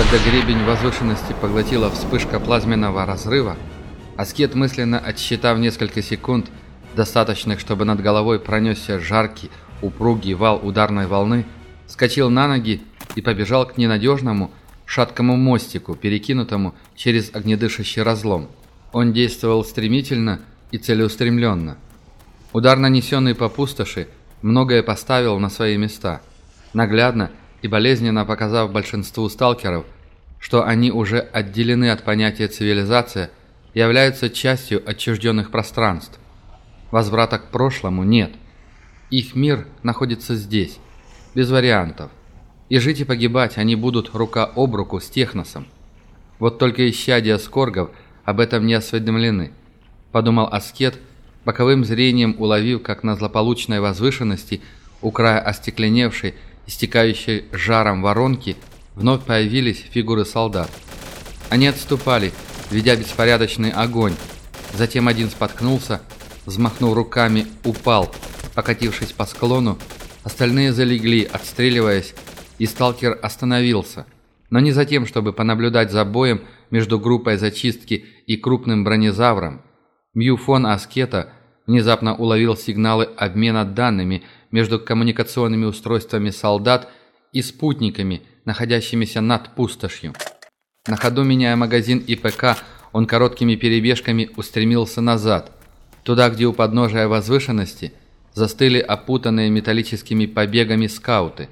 Когда гребень возвышенности поглотила вспышка плазменного разрыва, Аскет, мысленно отсчитав несколько секунд, достаточных, чтобы над головой пронесся жаркий, упругий вал ударной волны, скочил на ноги и побежал к ненадежному, шаткому мостику, перекинутому через огнедышащий разлом. Он действовал стремительно и целеустремленно. Удар, нанесенный по пустоши, многое поставил на свои места. Наглядно и болезненно показав большинству сталкеров, что они уже отделены от понятия цивилизация, являются частью отчужденных пространств. Возврата к прошлому нет. Их мир находится здесь, без вариантов. И жить и погибать они будут рука об руку с Техносом. Вот только исчадия скоргов об этом не осведомлены. Подумал Аскет, боковым зрением уловив, как на злополучной возвышенности, у края остекленевшей, истекающей жаром воронки, вновь появились фигуры солдат. Они отступали, ведя беспорядочный огонь. Затем один споткнулся, взмахнув руками, упал, покатившись по склону, остальные залегли, отстреливаясь, и сталкер остановился. Но не за тем, чтобы понаблюдать за боем между группой зачистки и крупным бронезавром. Мьюфон Аскета внезапно уловил сигналы обмена данными между коммуникационными устройствами солдат и спутниками, находящимися над пустошью. На ходу меняя магазин и ПК, он короткими перебежками устремился назад, туда, где у подножия возвышенности застыли опутанные металлическими побегами скауты.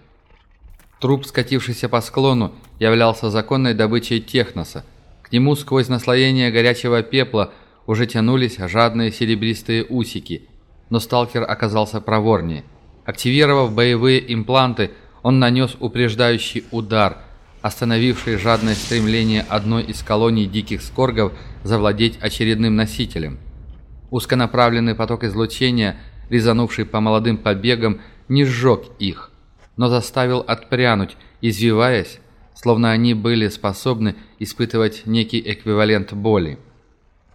Труп, скатившийся по склону, являлся законной добычей техноса. К нему сквозь наслоение горячего пепла уже тянулись жадные серебристые усики, но сталкер оказался проворнее. Активировав боевые импланты, он нанес упреждающий удар, остановивший жадное стремление одной из колоний диких скоргов завладеть очередным носителем. Узконаправленный поток излучения, резанувший по молодым побегам, не сжег их, но заставил отпрянуть, извиваясь, словно они были способны испытывать некий эквивалент боли.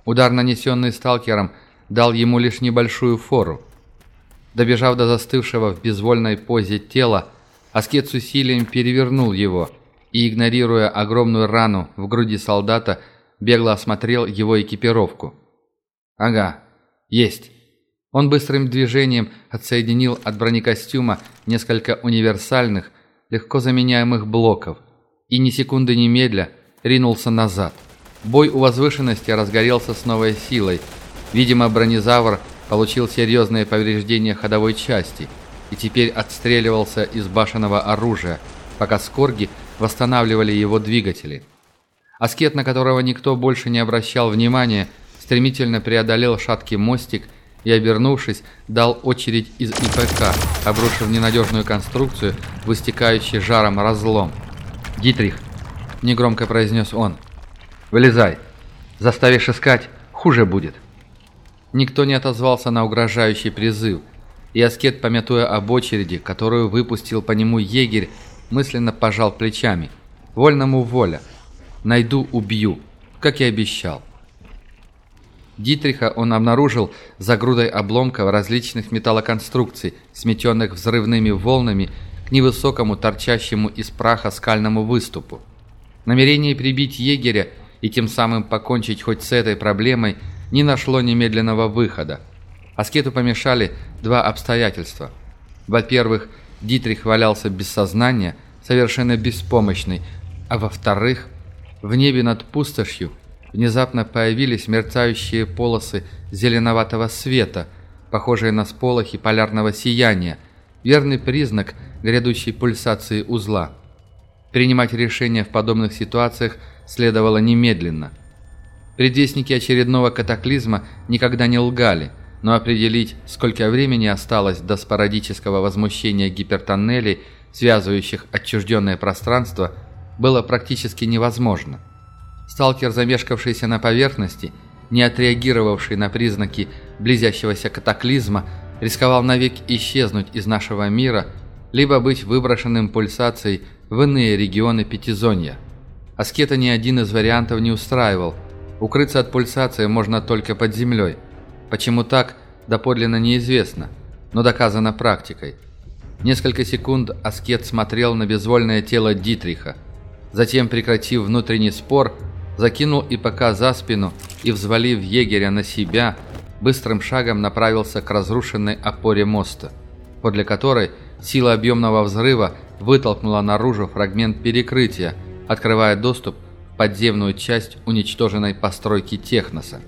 Удар, нанесенный сталкером, дал ему лишь небольшую фору. Добежав до застывшего в безвольной позе тела, Аскет с усилием перевернул его и, игнорируя огромную рану в груди солдата, бегло осмотрел его экипировку. «Ага, есть». Он быстрым движением отсоединил от бронекостюма несколько универсальных, легко заменяемых блоков и ни секунды немедля ринулся назад. Бой у возвышенности разгорелся с новой силой. Видимо, бронезавр получил серьезные повреждения ходовой части и теперь отстреливался из башенного оружия, пока скорги восстанавливали его двигатели. Аскет, на которого никто больше не обращал внимания, стремительно преодолел шаткий мостик и, обернувшись, дал очередь из ИПК, обрушив ненадежную конструкцию, выстекающий жаром разлом. «Дитрих!» – негромко произнес он. «Вылезай! Заставишь искать, хуже будет!» Никто не отозвался на угрожающий призыв, и Аскет, помятуя об очереди, которую выпустил по нему егерь, мысленно пожал плечами. «Вольному воля! Найду, убью!» как и обещал. Дитриха он обнаружил за грудой обломков различных металлоконструкций, сметенных взрывными волнами к невысокому торчащему из праха скальному выступу. Намерение прибить егеря и тем самым покончить хоть с этой проблемой не нашло немедленного выхода. Аскету помешали два обстоятельства. Во-первых, Дитрих валялся без сознания, совершенно беспомощный, а во-вторых, в небе над пустошью внезапно появились мерцающие полосы зеленоватого света, похожие на сполохи полярного сияния, верный признак грядущей пульсации узла. Принимать решения в подобных ситуациях следовало немедленно. Предвестники очередного катаклизма никогда не лгали, но определить, сколько времени осталось до спорадического возмущения гипертоннелей, связывающих отчужденное пространство, было практически невозможно. Сталкер, замешкавшийся на поверхности, не отреагировавший на признаки близящегося катаклизма, рисковал навек исчезнуть из нашего мира, либо быть выброшенным пульсацией в иные регионы Пятизонья. Аскета ни один из вариантов не устраивал. Укрыться от пульсации можно только под землей. Почему так, доподлинно неизвестно, но доказано практикой. Несколько секунд Аскет смотрел на безвольное тело Дитриха. Затем, прекратив внутренний спор, закинул ИПК за спину и, взвалив егеря на себя, быстрым шагом направился к разрушенной опоре моста, подле которой сила объемного взрыва вытолкнула наружу фрагмент перекрытия, открывая доступ в подземную часть уничтоженной постройки Техноса.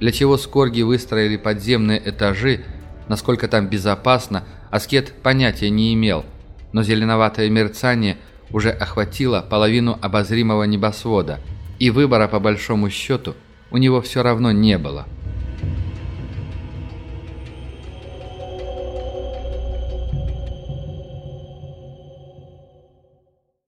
Для чего скорги выстроили подземные этажи, насколько там безопасно, Аскет понятия не имел, но зеленоватое мерцание уже охватило половину обозримого небосвода, и выбора по большому счету у него все равно не было –